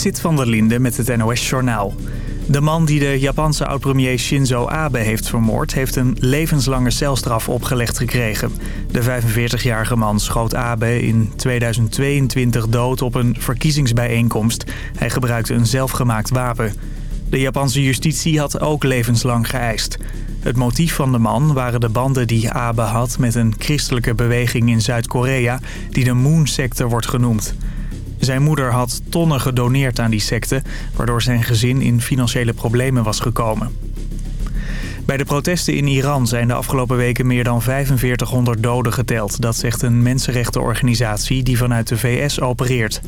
Zit van der Linde met het NOS-journaal. De man die de Japanse oud-premier Shinzo Abe heeft vermoord... heeft een levenslange celstraf opgelegd gekregen. De 45-jarige man schoot Abe in 2022 dood op een verkiezingsbijeenkomst. Hij gebruikte een zelfgemaakt wapen. De Japanse justitie had ook levenslang geëist. Het motief van de man waren de banden die Abe had... met een christelijke beweging in Zuid-Korea... die de Moon-secte wordt genoemd. Zijn moeder had tonnen gedoneerd aan die secte... waardoor zijn gezin in financiële problemen was gekomen. Bij de protesten in Iran zijn de afgelopen weken meer dan 4500 doden geteld. Dat zegt een mensenrechtenorganisatie die vanuit de VS opereert.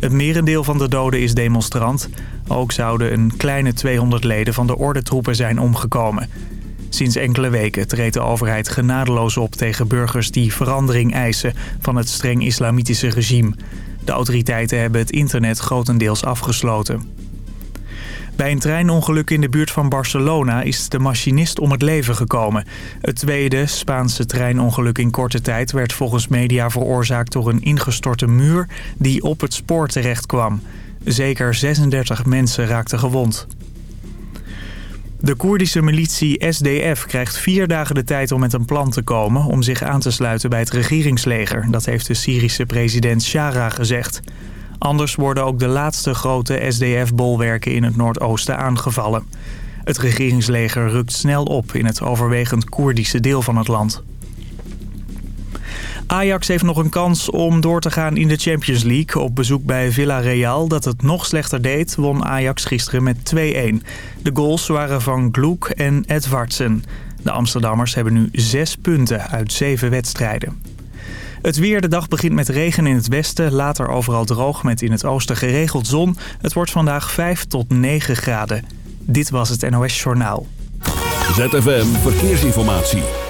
Het merendeel van de doden is demonstrant. Ook zouden een kleine 200 leden van de ordentroepen zijn omgekomen. Sinds enkele weken treedt de overheid genadeloos op tegen burgers die verandering eisen van het streng islamitische regime. De autoriteiten hebben het internet grotendeels afgesloten. Bij een treinongeluk in de buurt van Barcelona is de machinist om het leven gekomen. Het tweede Spaanse treinongeluk in korte tijd werd volgens media veroorzaakt door een ingestorte muur die op het spoor terecht kwam. Zeker 36 mensen raakten gewond. De Koerdische militie SDF krijgt vier dagen de tijd om met een plan te komen... om zich aan te sluiten bij het regeringsleger. Dat heeft de Syrische president Shara gezegd. Anders worden ook de laatste grote SDF-bolwerken in het Noordoosten aangevallen. Het regeringsleger rukt snel op in het overwegend Koerdische deel van het land. Ajax heeft nog een kans om door te gaan in de Champions League. Op bezoek bij Villarreal, dat het nog slechter deed, won Ajax gisteren met 2-1. De goals waren van Gloek en Edvardsen. De Amsterdammers hebben nu zes punten uit zeven wedstrijden. Het weer, de dag begint met regen in het westen, later overal droog met in het oosten geregeld zon. Het wordt vandaag 5 tot 9 graden. Dit was het NOS Journaal. ZFM Verkeersinformatie.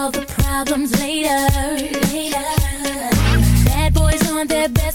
All the problems later. Bad boys on their best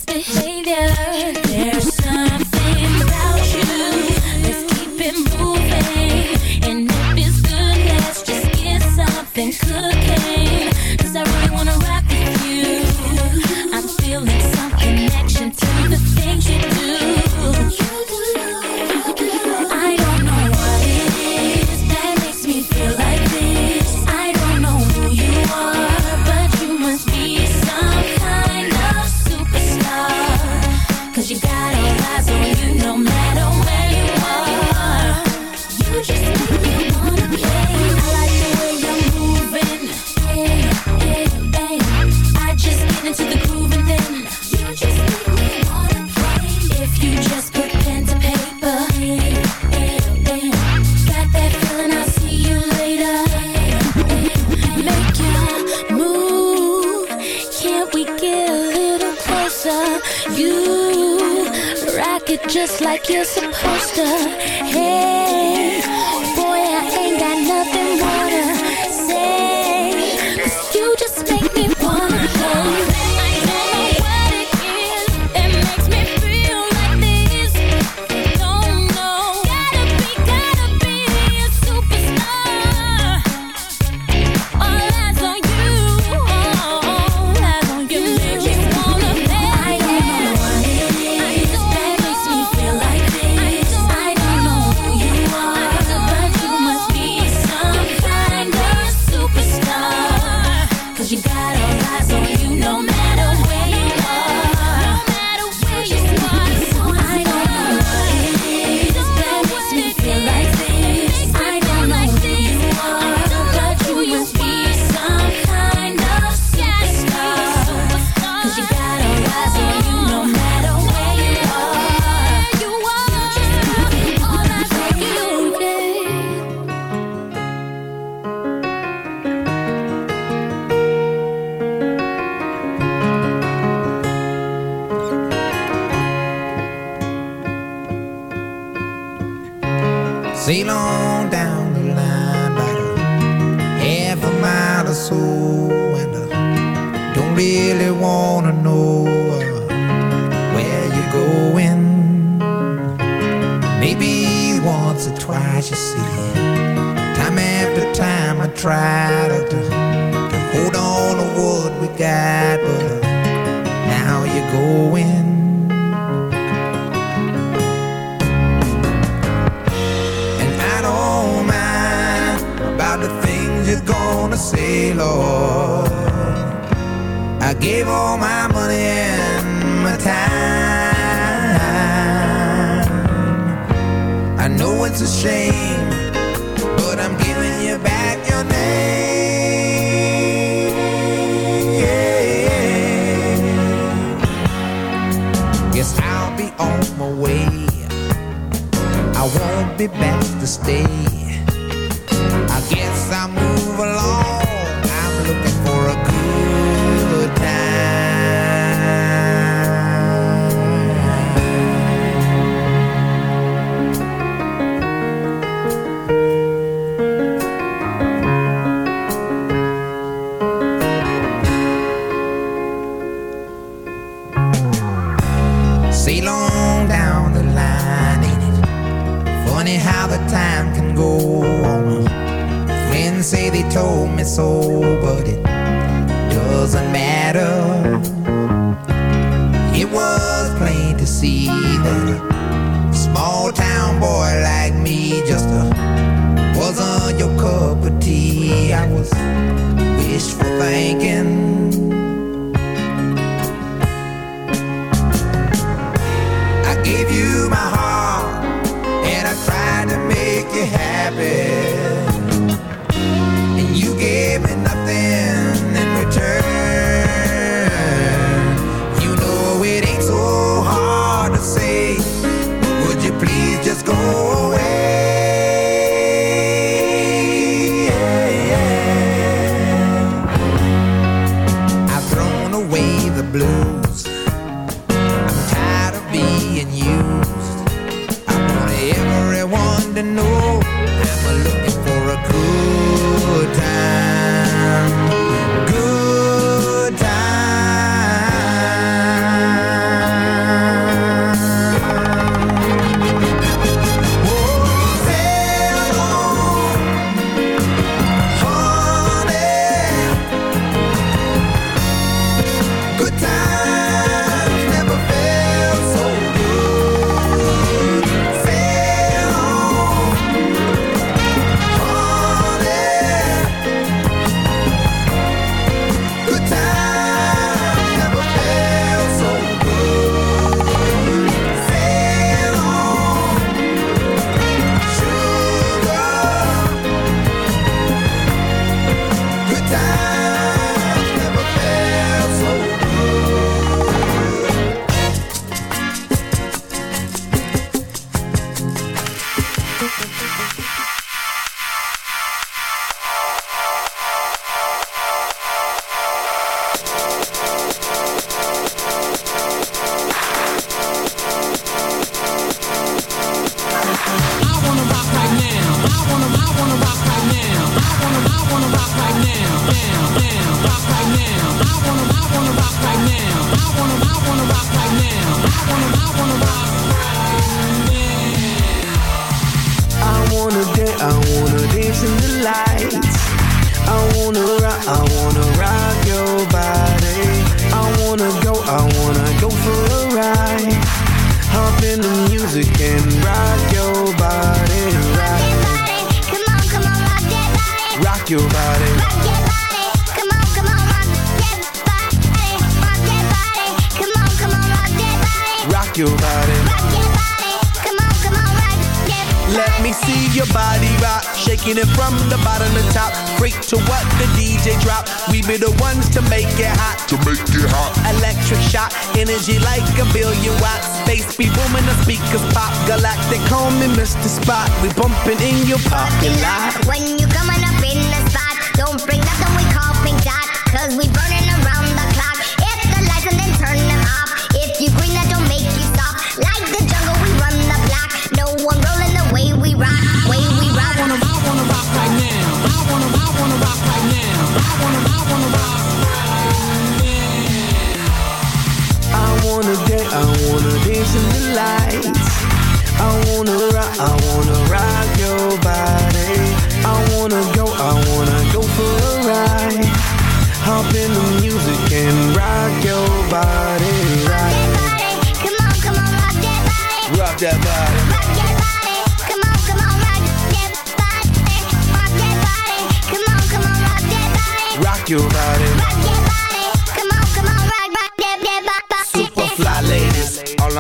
sober.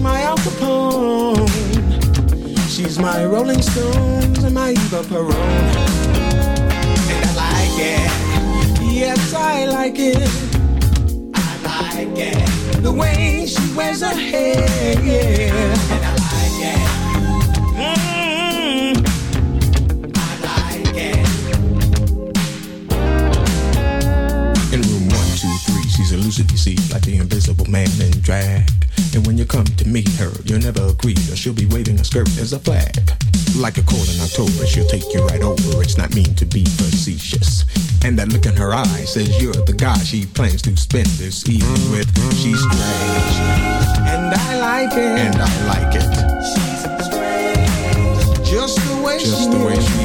my Al Capone. She's my Rolling Stones and my Eva Peron. And I like it. Yes, I like it. I like it. The way she wears her hair, yeah. And I like it. Mm, I like it. In room one, two, three, she's elusive, you see, like the invisible man in drag. And when you come to meet her, you'll never agree, or she'll be waving a skirt as a flag. Like a cold in October, she'll take you right over. It's not mean to be facetious. And that look in her eye says you're the guy she plans to spend this evening with. She's strange. And I like it. And I like it. She's strange. Just the way Just she the way is. she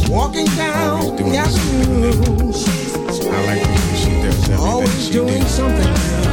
is. Walking down the avenue. I like the way she does everything Always she doing does. something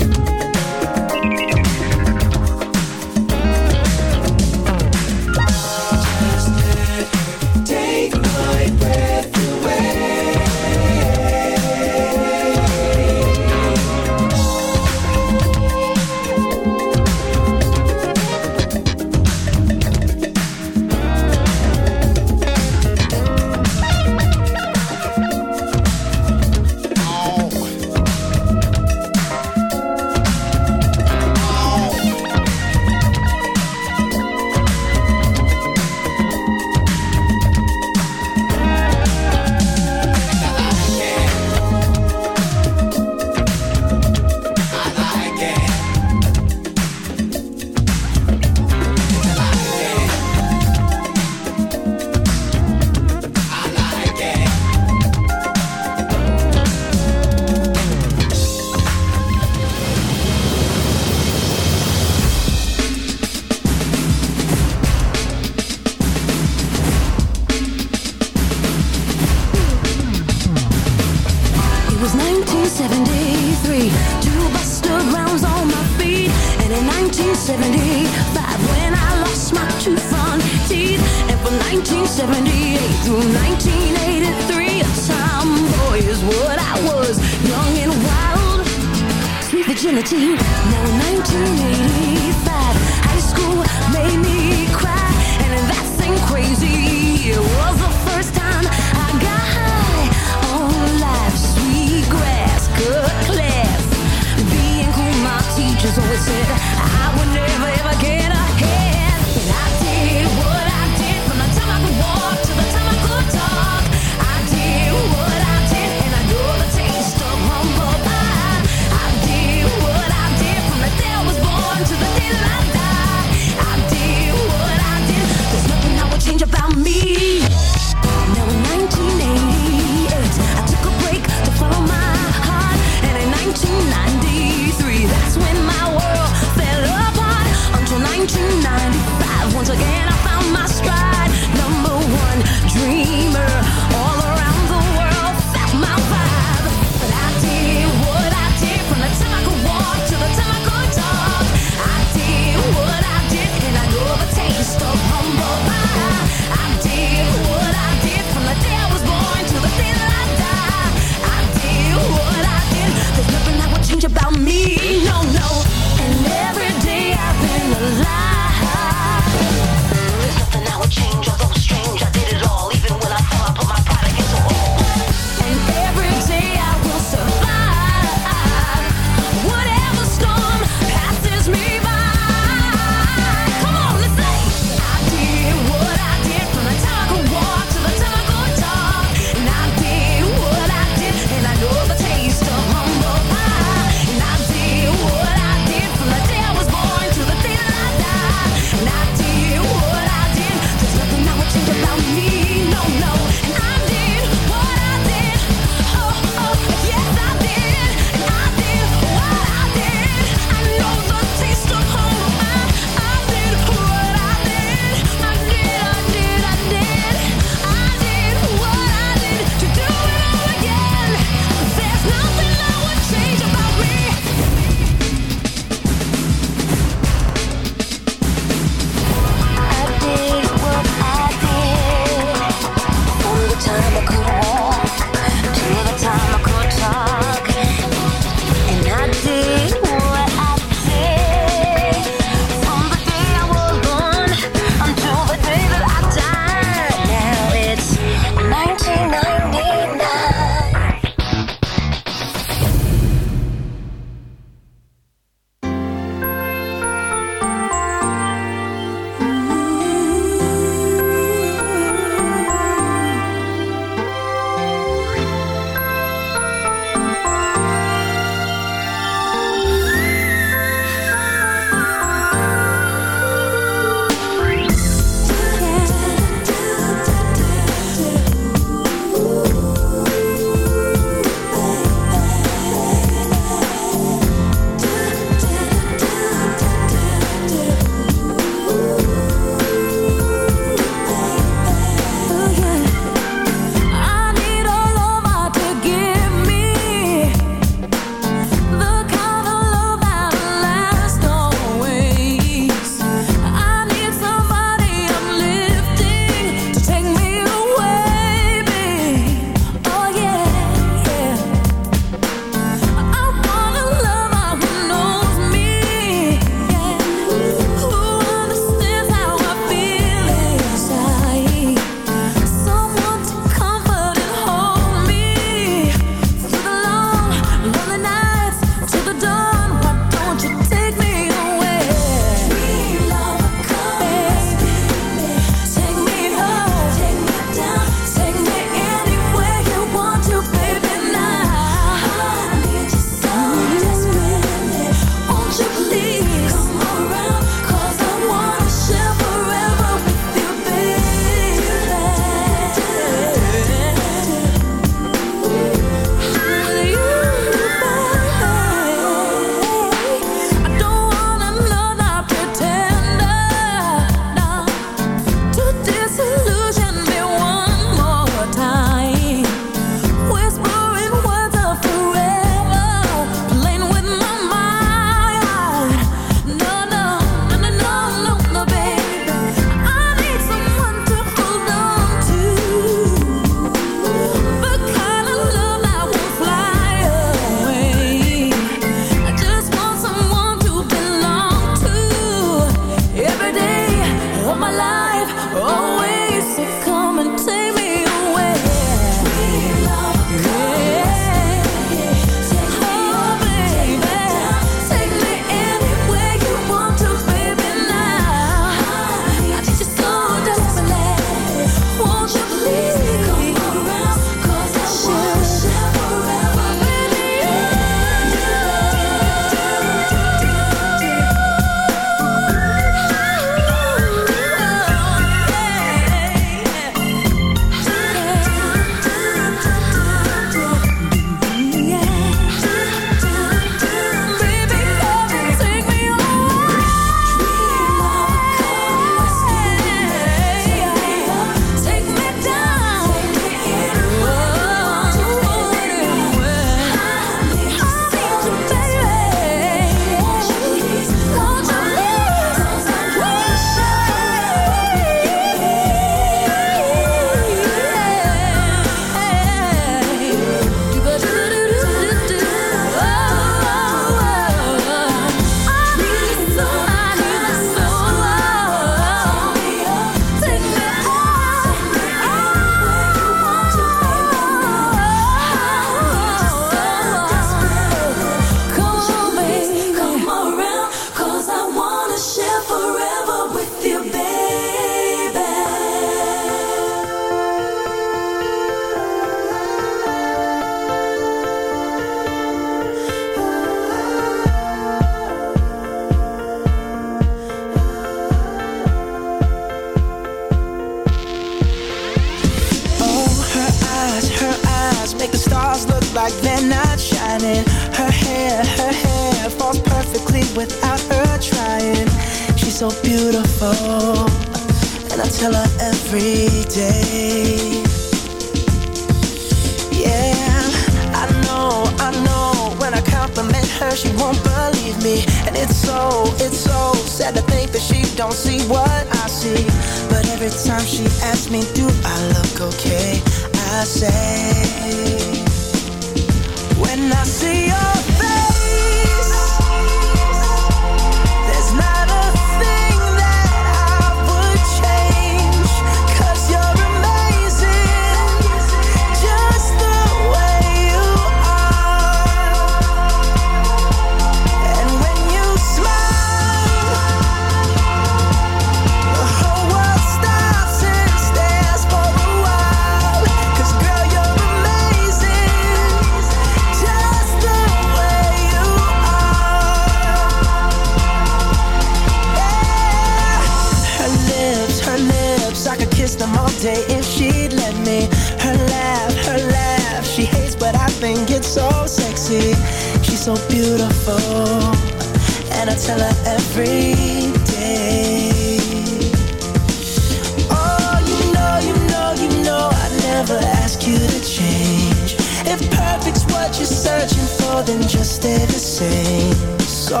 So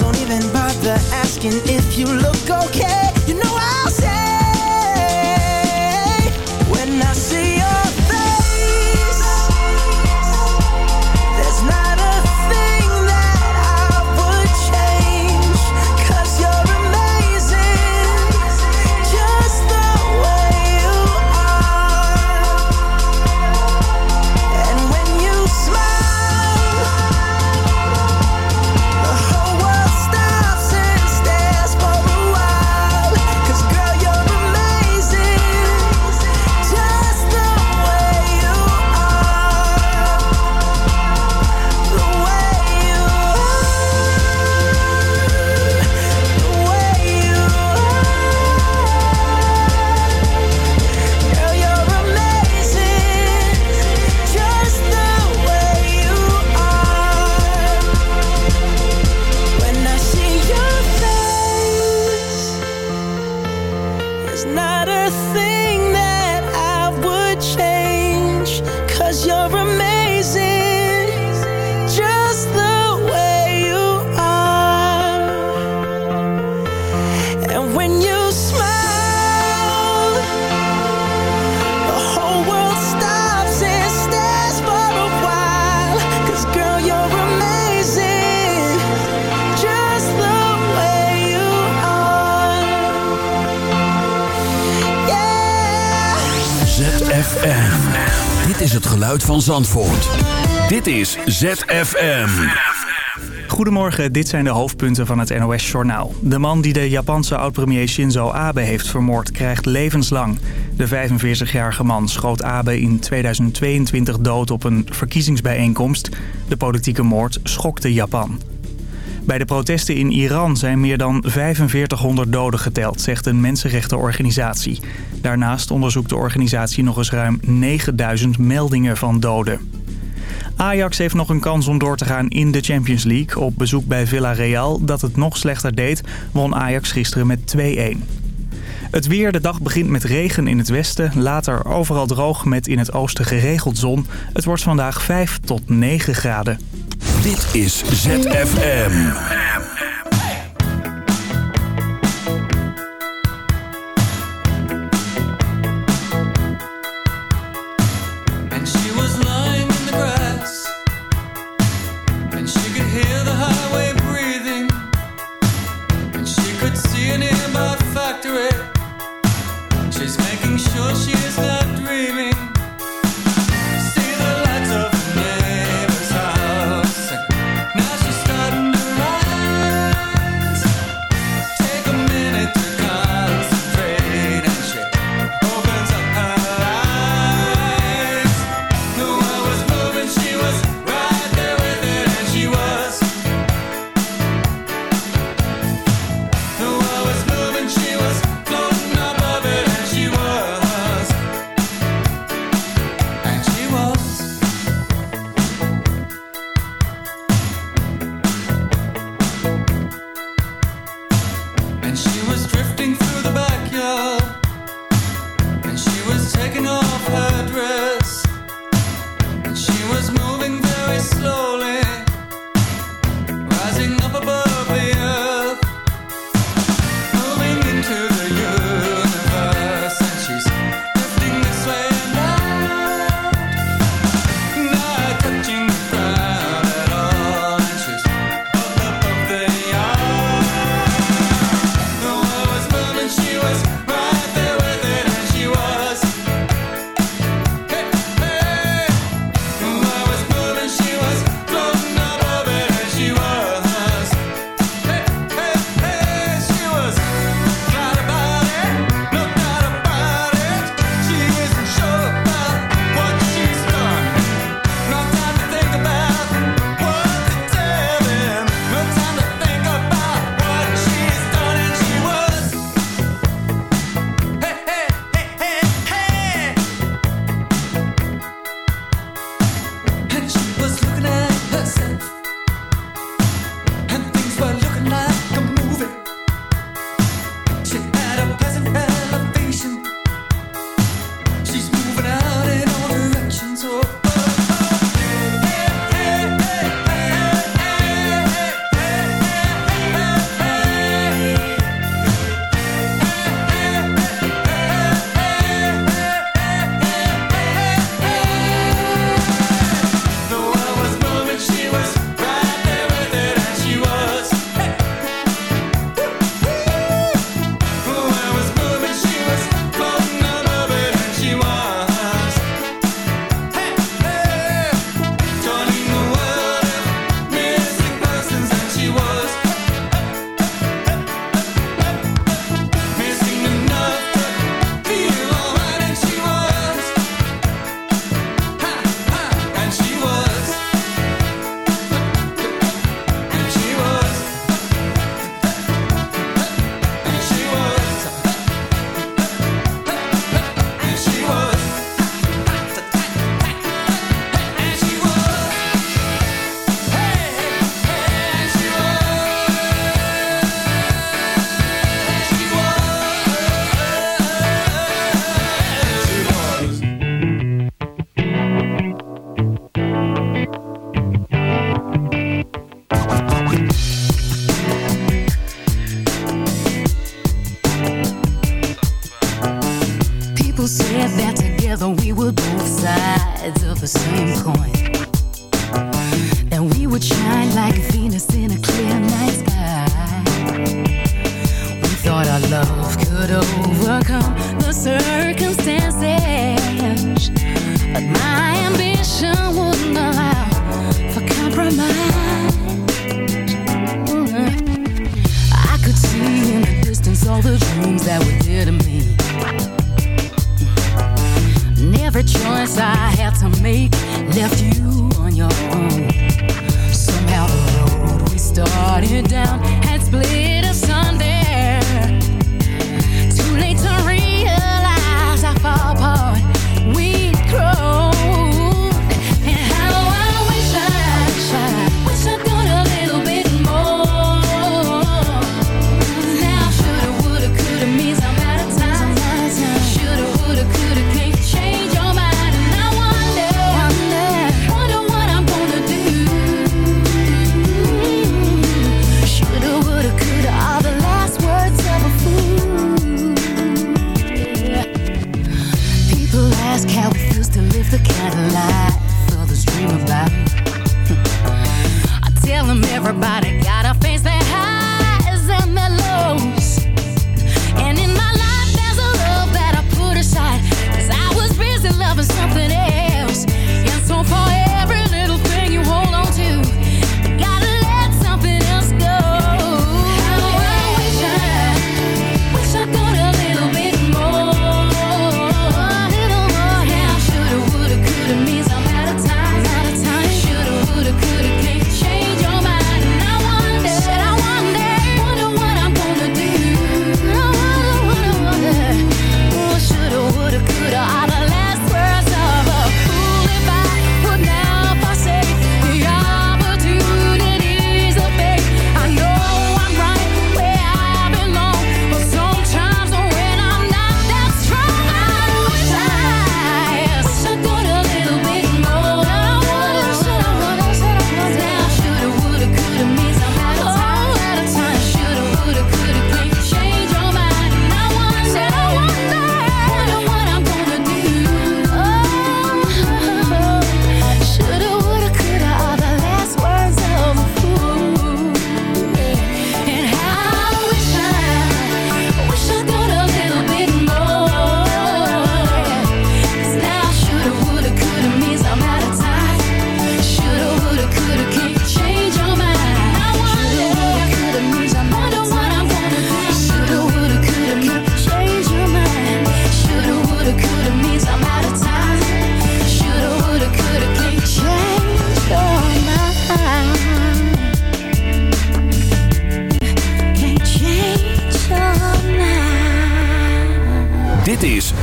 don't even bother asking if you look okay. van Dit is ZFM. Goedemorgen, dit zijn de hoofdpunten van het NOS-journaal. De man die de Japanse oud-premier Shinzo Abe heeft vermoord krijgt levenslang. De 45-jarige man schoot Abe in 2022 dood op een verkiezingsbijeenkomst. De politieke moord schokte Japan. Bij de protesten in Iran zijn meer dan 4500 doden geteld, zegt een mensenrechtenorganisatie. Daarnaast onderzoekt de organisatie nog eens ruim 9000 meldingen van doden. Ajax heeft nog een kans om door te gaan in de Champions League. Op bezoek bij Villarreal, dat het nog slechter deed, won Ajax gisteren met 2-1. Het weer, de dag begint met regen in het westen. Later overal droog met in het oosten geregeld zon. Het wordt vandaag 5 tot 9 graden. Dit is ZFM.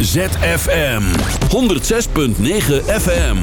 ZFM 106.9 FM.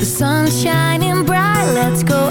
The sun's shining bright. Let's go